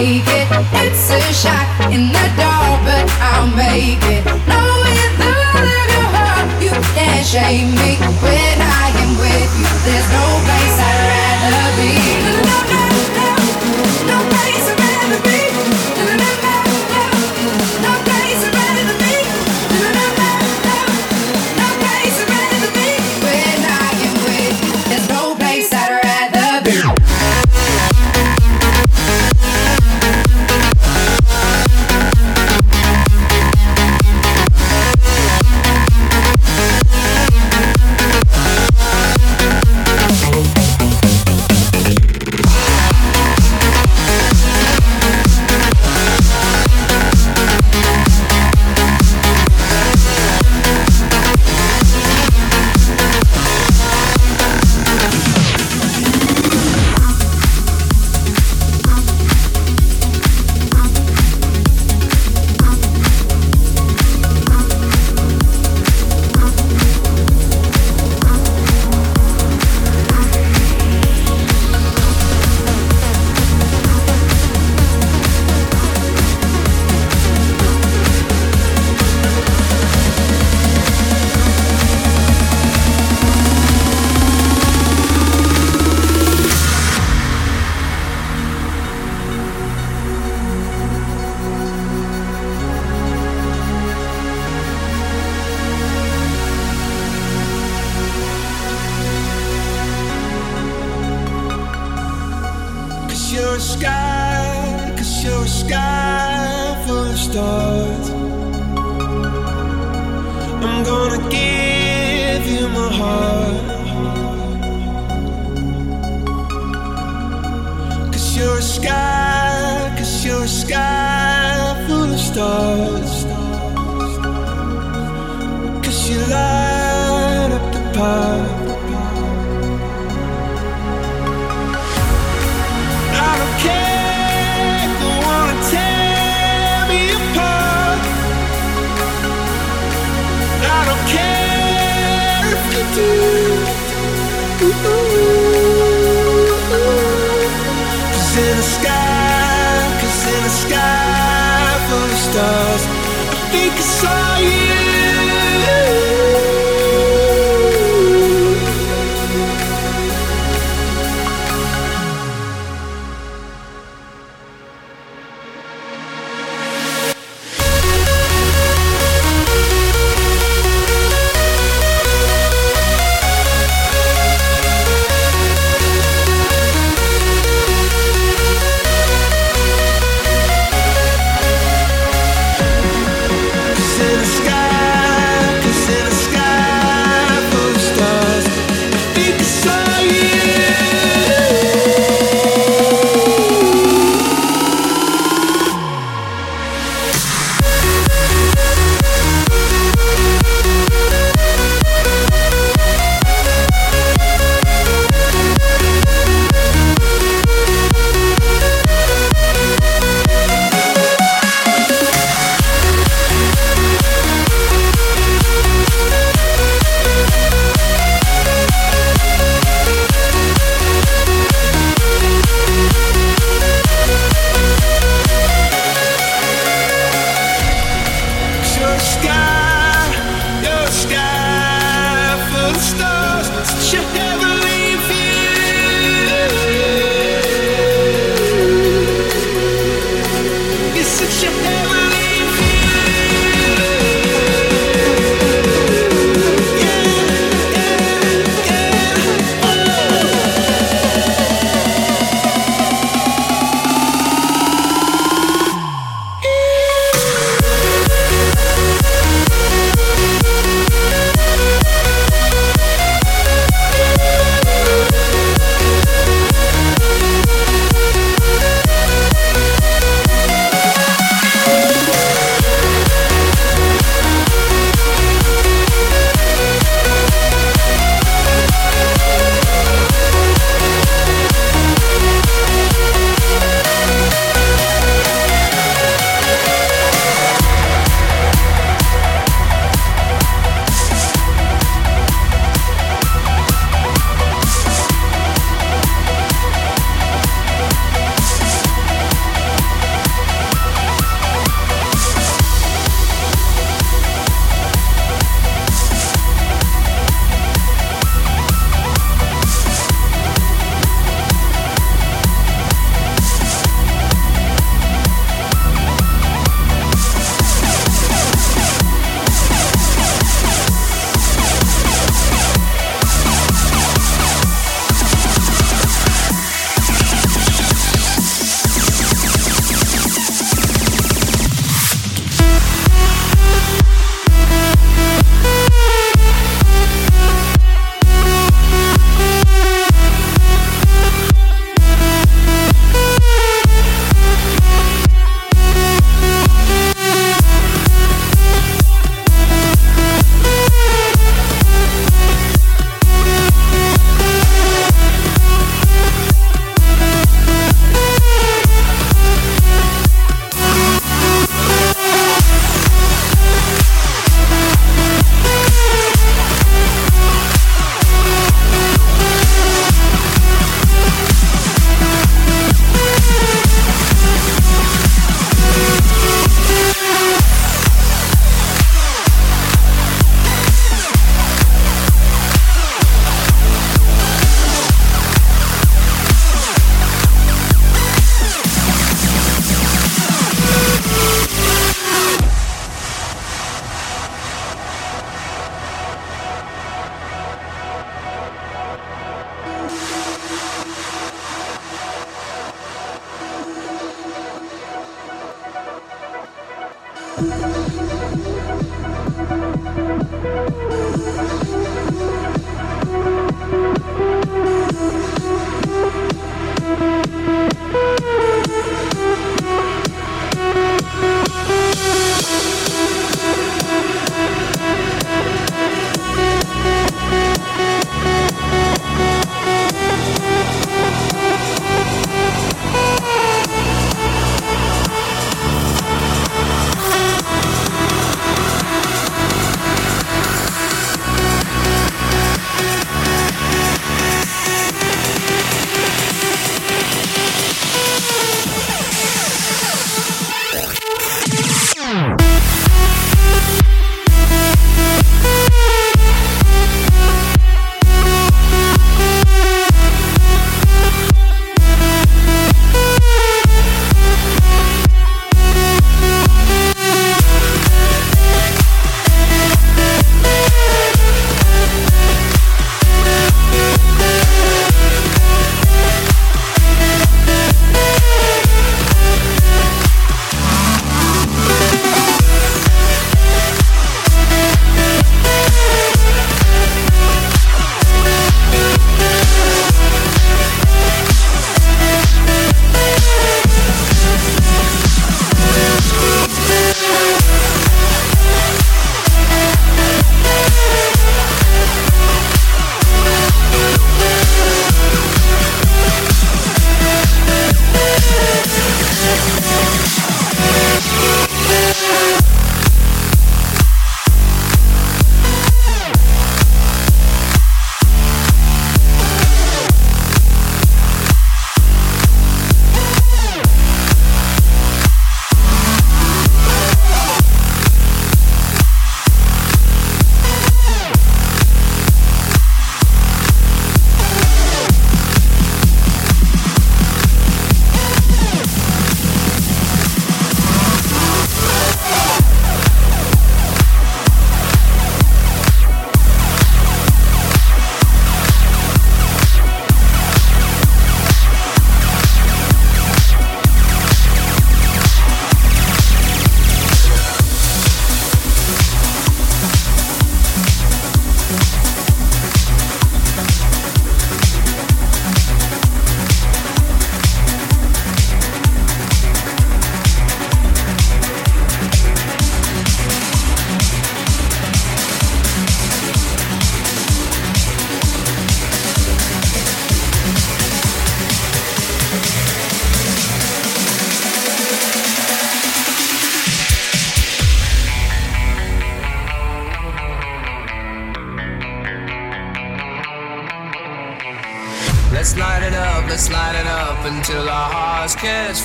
take it.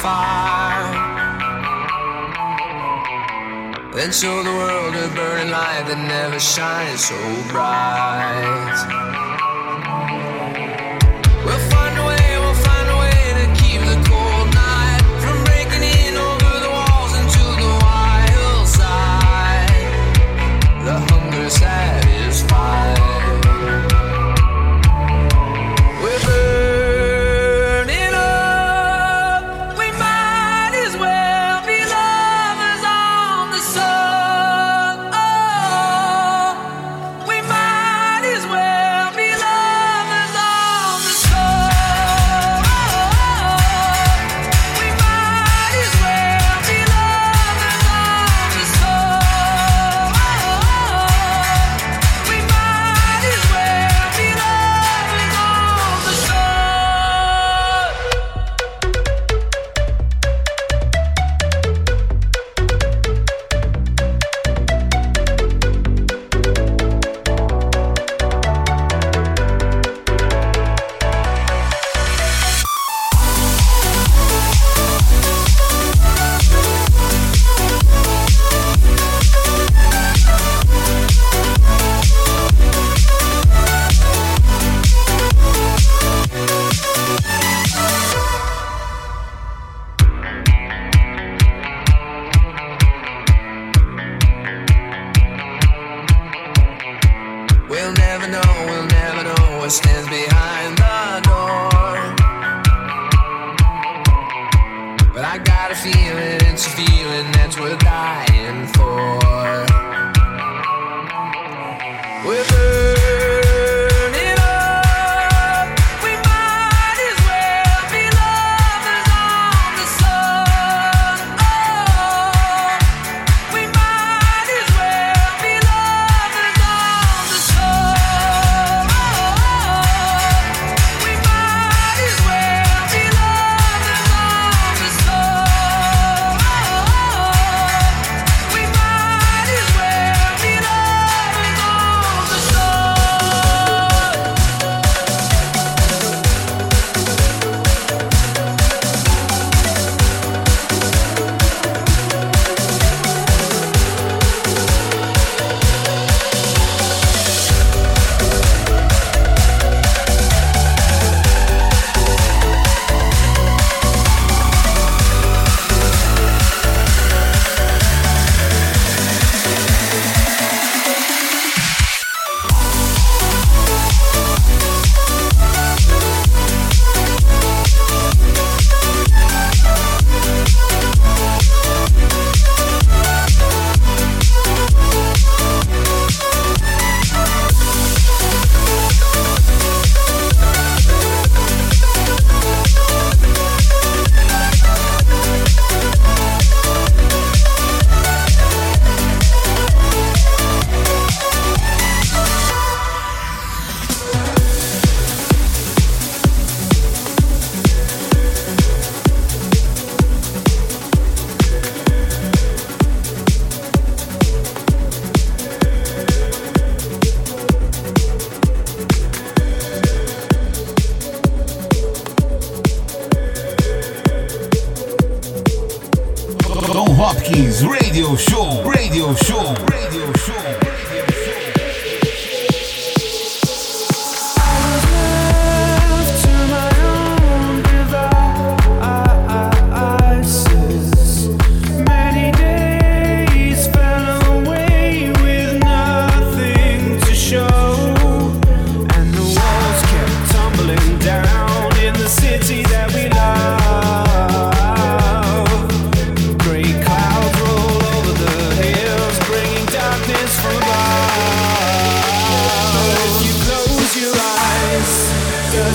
Fire. Then show the world a burning light that never shines so bright.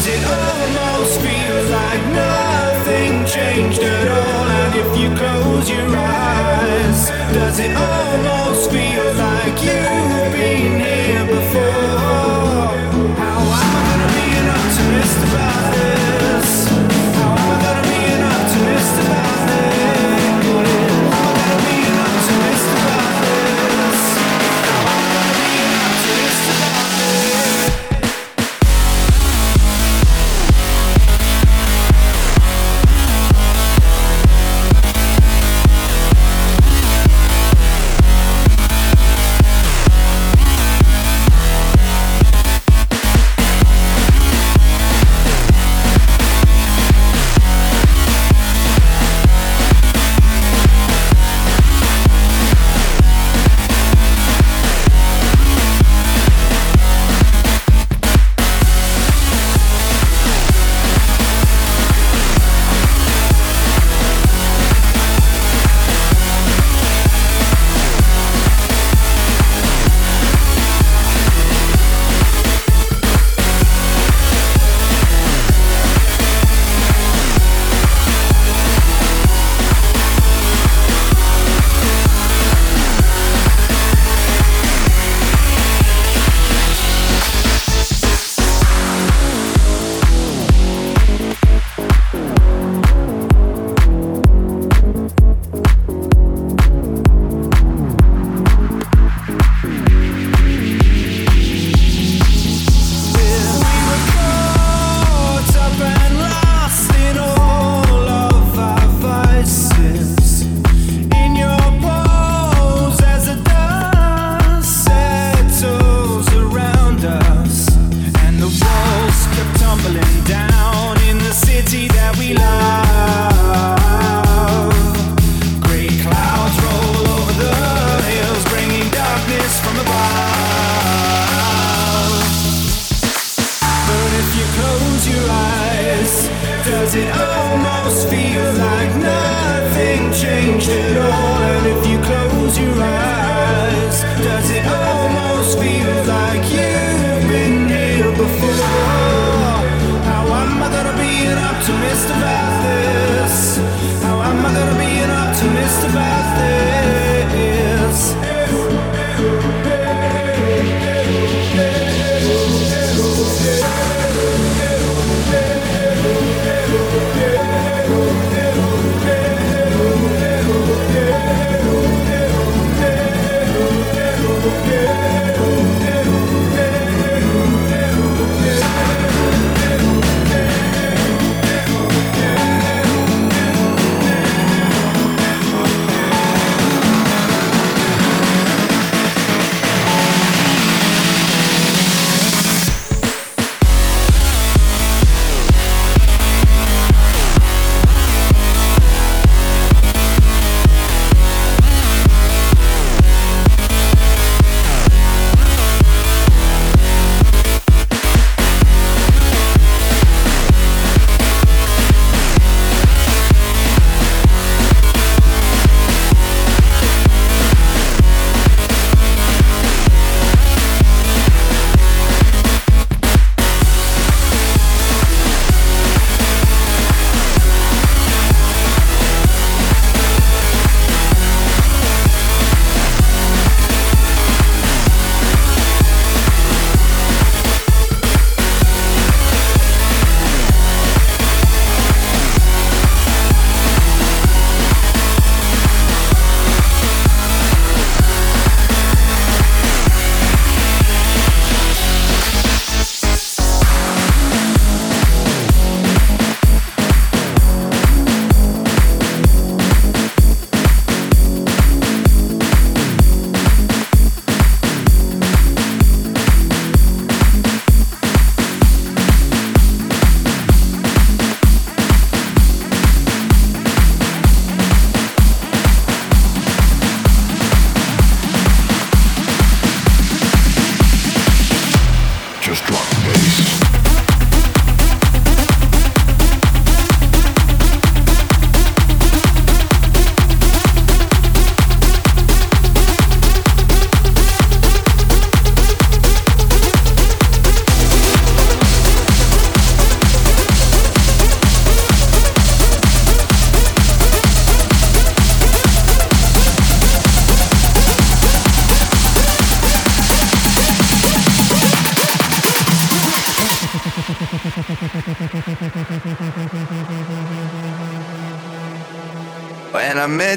turns it over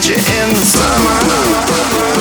met you in the summer.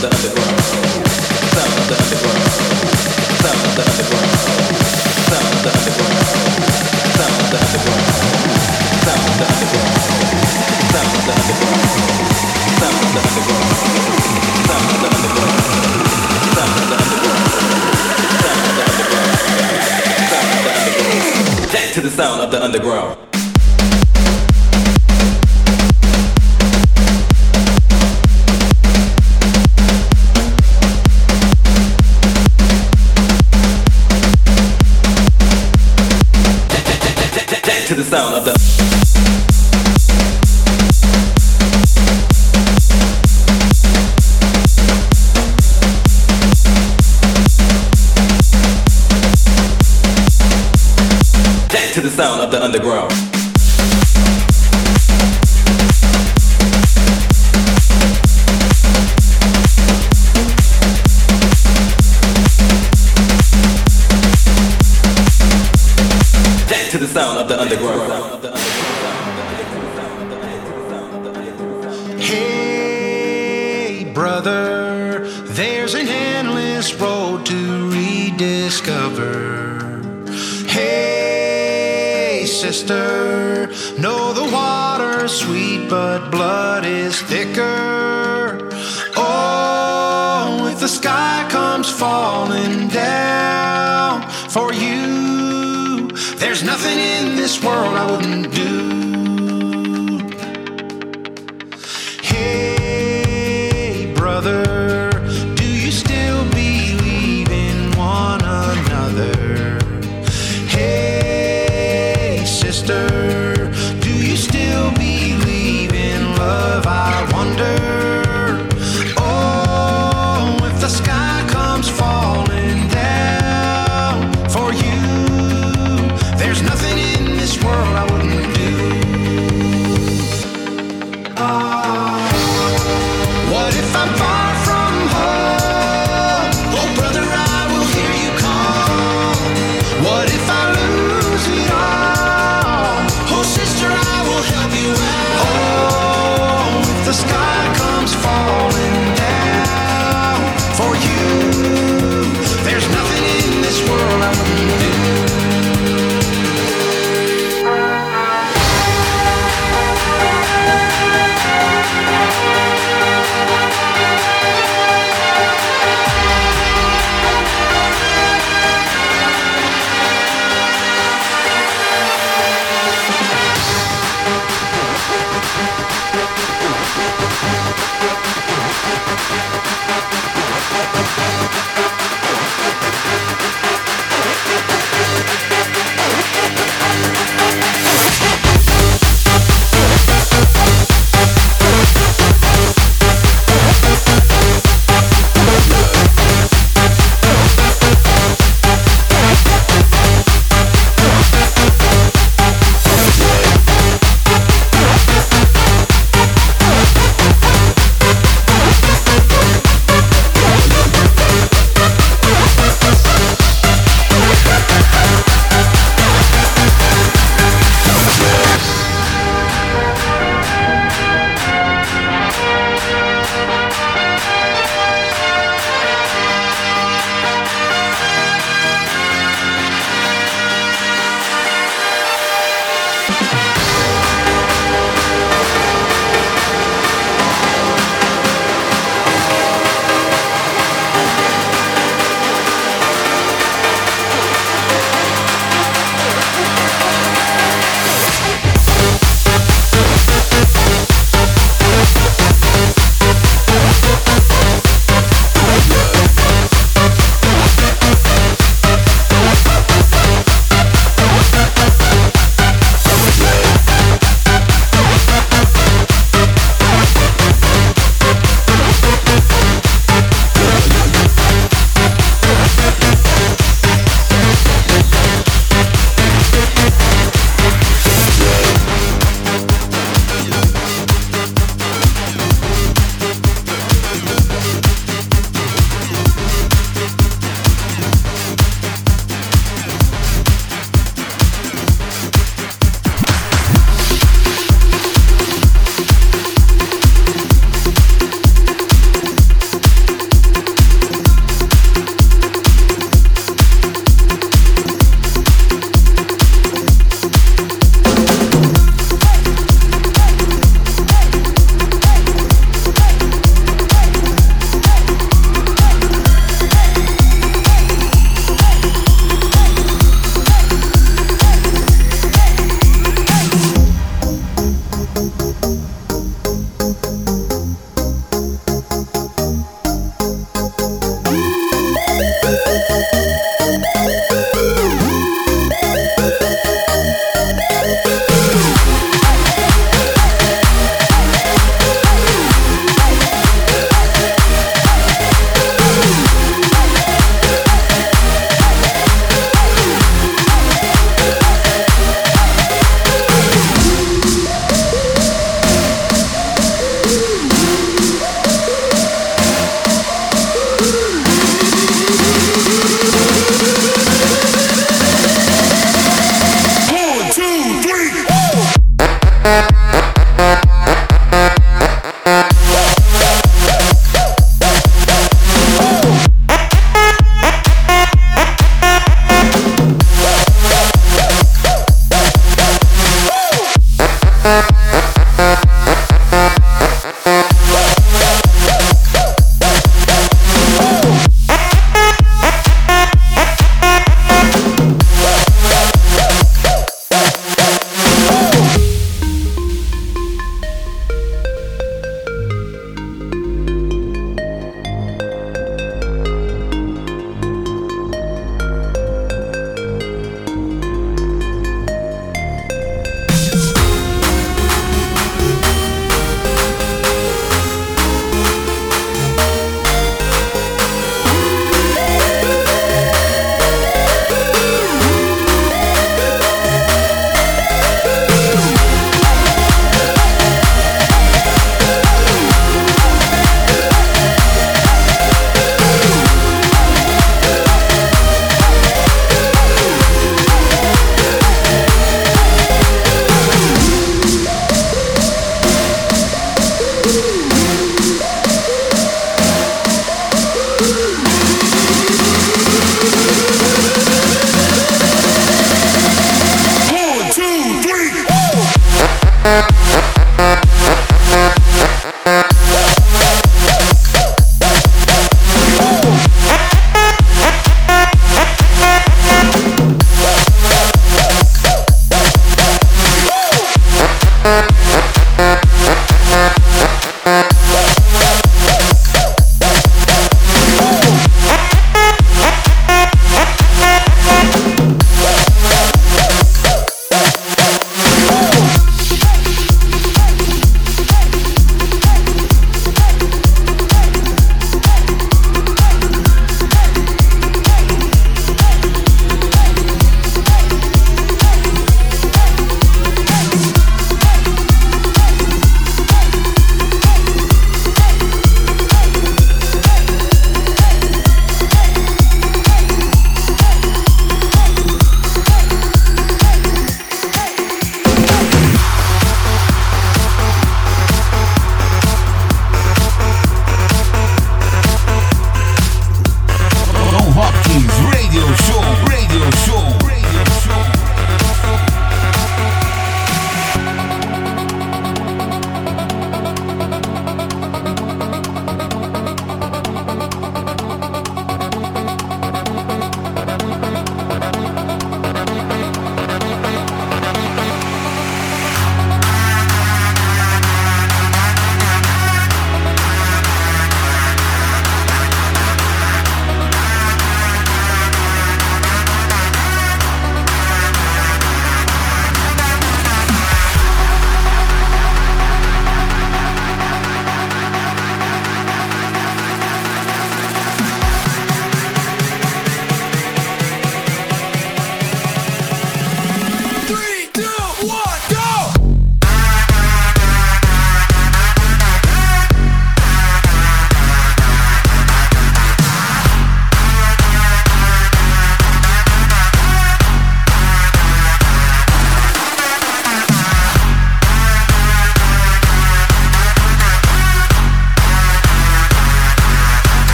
the underground. to the sound of the underground.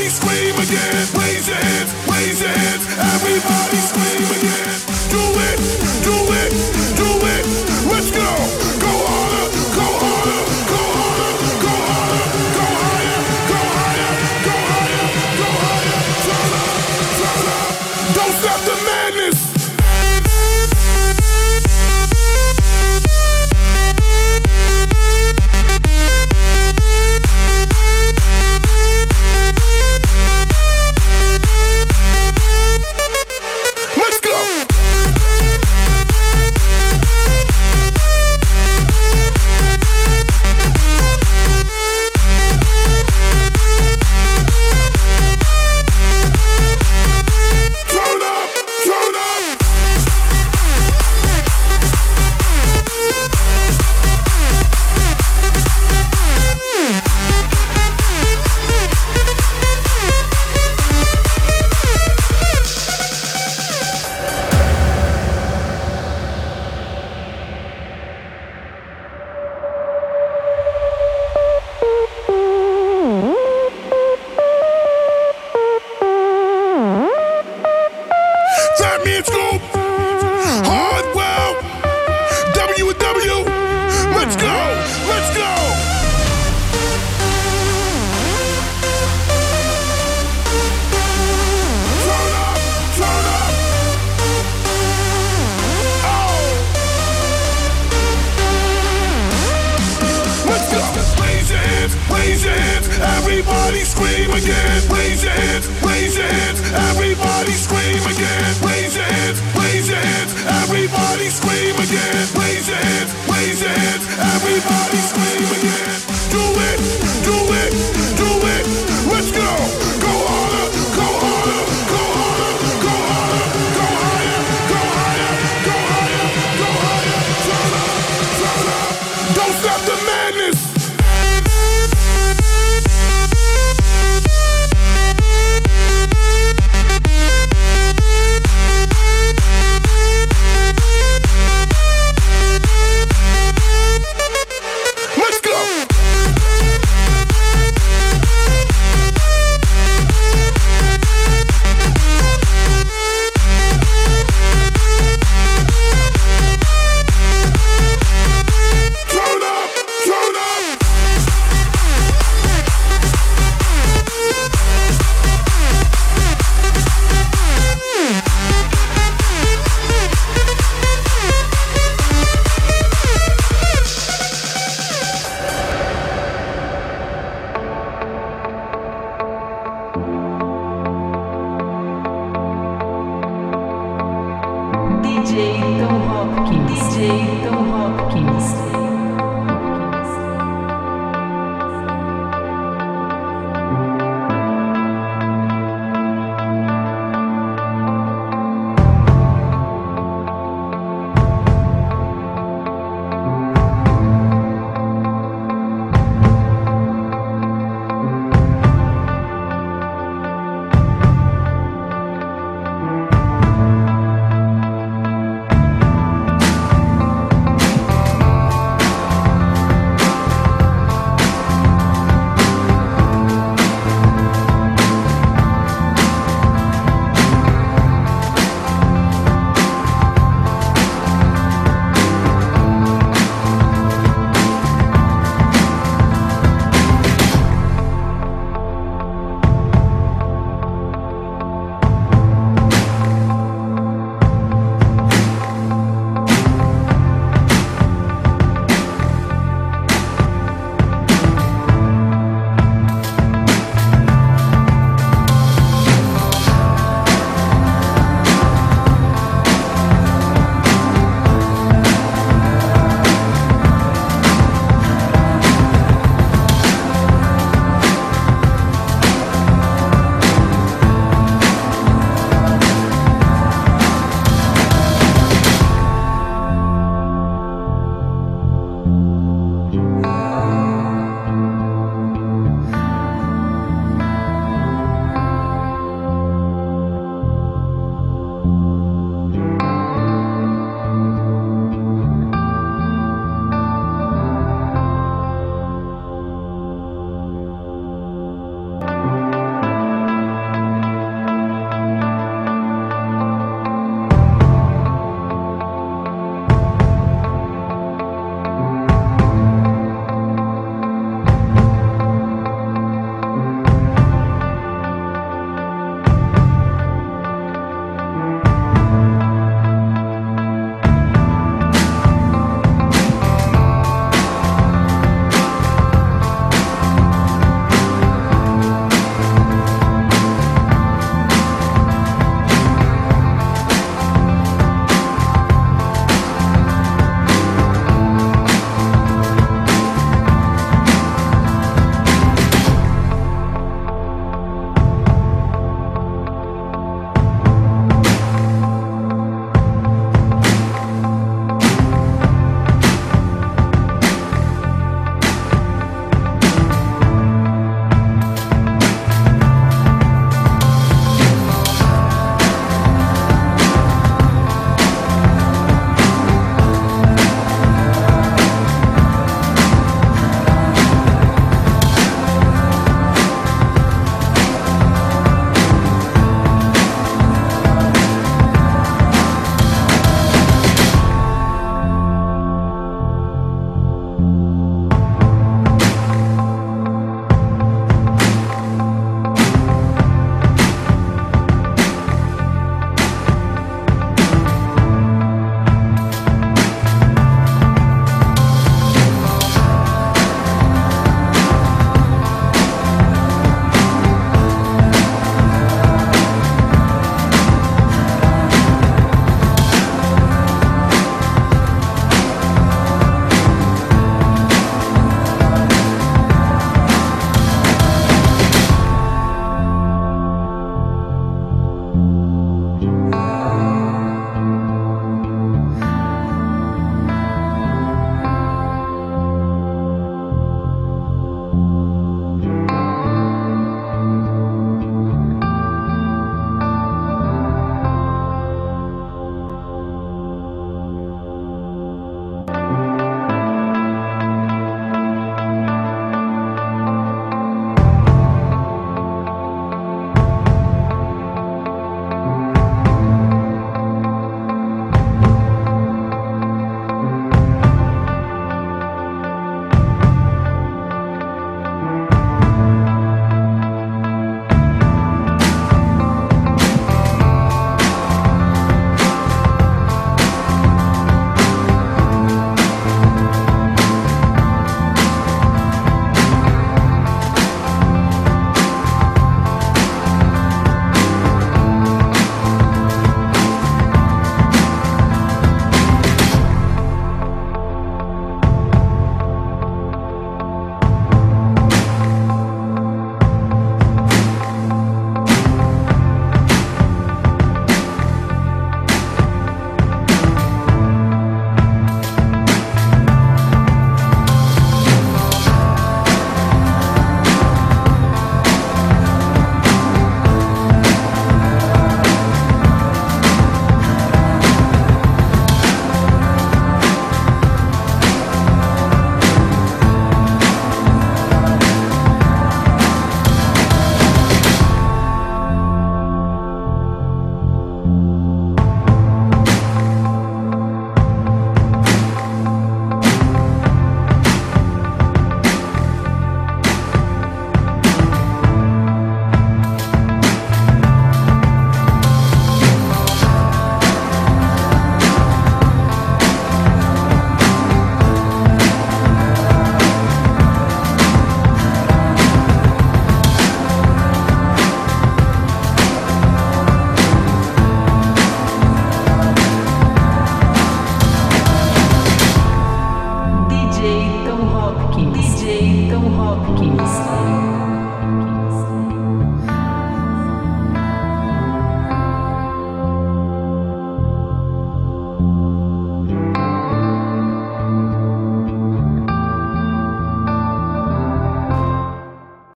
Everybody scream again